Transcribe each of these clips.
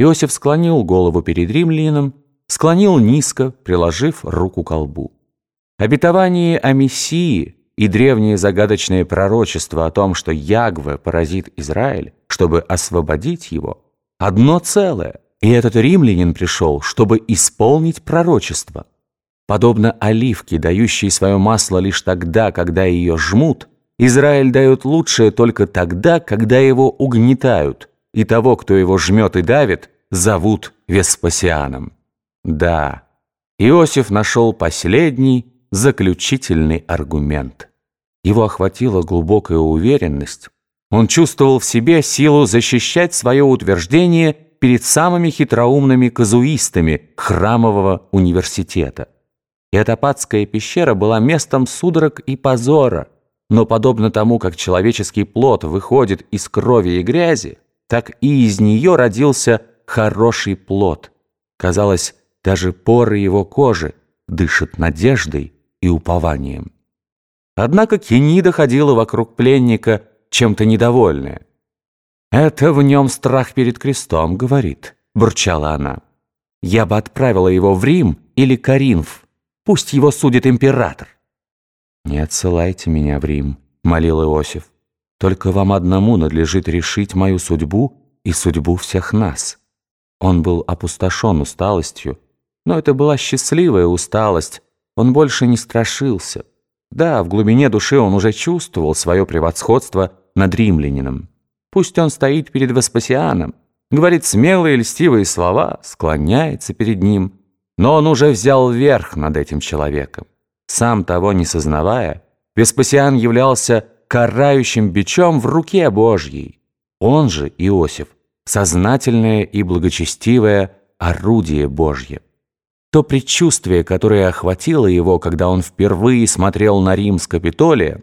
Иосиф склонил голову перед римлянином, склонил низко, приложив руку к колбу. Обетование о Мессии и древнее загадочное пророчество о том, что Ягве поразит Израиль, чтобы освободить его, одно целое, и этот римлянин пришел, чтобы исполнить пророчество. Подобно оливке, дающей свое масло лишь тогда, когда ее жмут, Израиль дает лучшее только тогда, когда его угнетают, и того, кто его жмет и давит, зовут Веспасианом. Да, Иосиф нашел последний, заключительный аргумент. Его охватила глубокая уверенность. Он чувствовал в себе силу защищать свое утверждение перед самыми хитроумными казуистами храмового университета. И эта Апатская пещера была местом судорог и позора, но подобно тому, как человеческий плод выходит из крови и грязи, так и из нее родился хороший плод. Казалось, даже поры его кожи дышат надеждой и упованием. Однако Кенида ходила вокруг пленника чем-то недовольная. «Это в нем страх перед крестом, — говорит, — бурчала она. Я бы отправила его в Рим или Каринф. Пусть его судит император». «Не отсылайте меня в Рим», — молил Иосиф. «Только вам одному надлежит решить мою судьбу и судьбу всех нас». Он был опустошен усталостью, но это была счастливая усталость, он больше не страшился. Да, в глубине души он уже чувствовал свое превосходство над римлянином. Пусть он стоит перед Веспасианом, говорит смелые льстивые слова, склоняется перед ним, но он уже взял верх над этим человеком. Сам того не сознавая, Веспасиан являлся карающим бичом в руке Божьей. Он же, Иосиф, сознательное и благочестивое орудие Божье. То предчувствие, которое охватило его, когда он впервые смотрел на Рим с Капитолия,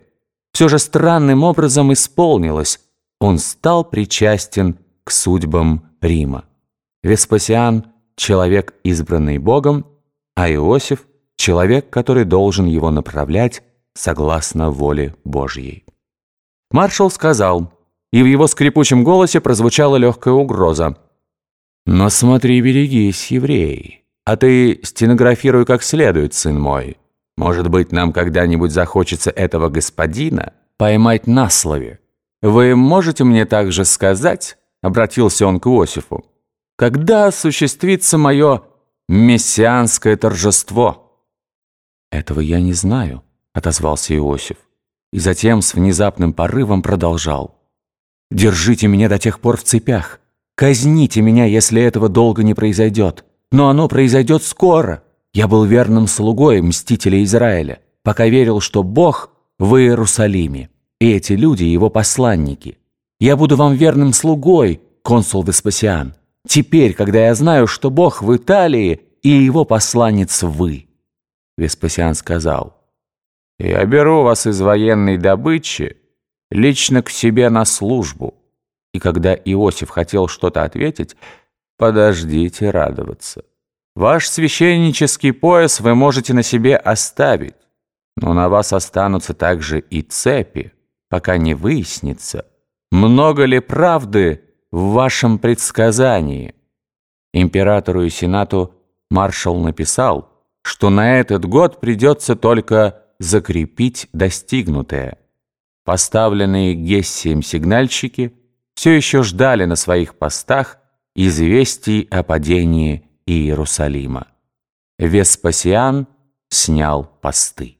все же странным образом исполнилось. Он стал причастен к судьбам Рима. Веспасиан – человек, избранный Богом, а Иосиф – человек, который должен его направлять согласно воле Божьей. Маршал сказал, и в его скрипучем голосе прозвучала легкая угроза. «Но смотри, берегись, евреи!» А ты стенографируй как следует, сын мой. Может быть, нам когда-нибудь захочется этого господина поймать на слове. Вы можете мне также сказать, обратился он к Иосифу, когда осуществится мое мессианское торжество? Этого я не знаю, отозвался Иосиф. И затем с внезапным порывом продолжал. Держите меня до тех пор в цепях. Казните меня, если этого долго не произойдет но оно произойдет скоро. Я был верным слугой мстителя Израиля, пока верил, что Бог в Иерусалиме, и эти люди его посланники. Я буду вам верным слугой, консул Веспасиан, теперь, когда я знаю, что Бог в Италии и его посланец вы». Веспасиан сказал, «Я беру вас из военной добычи лично к себе на службу». И когда Иосиф хотел что-то ответить, Подождите радоваться. Ваш священнический пояс вы можете на себе оставить, но на вас останутся также и цепи, пока не выяснится, много ли правды в вашем предсказании. Императору и сенату маршал написал, что на этот год придется только закрепить достигнутое. Поставленные Гессием сигнальщики все еще ждали на своих постах, известий о падении Иерусалима. Веспасиан снял посты.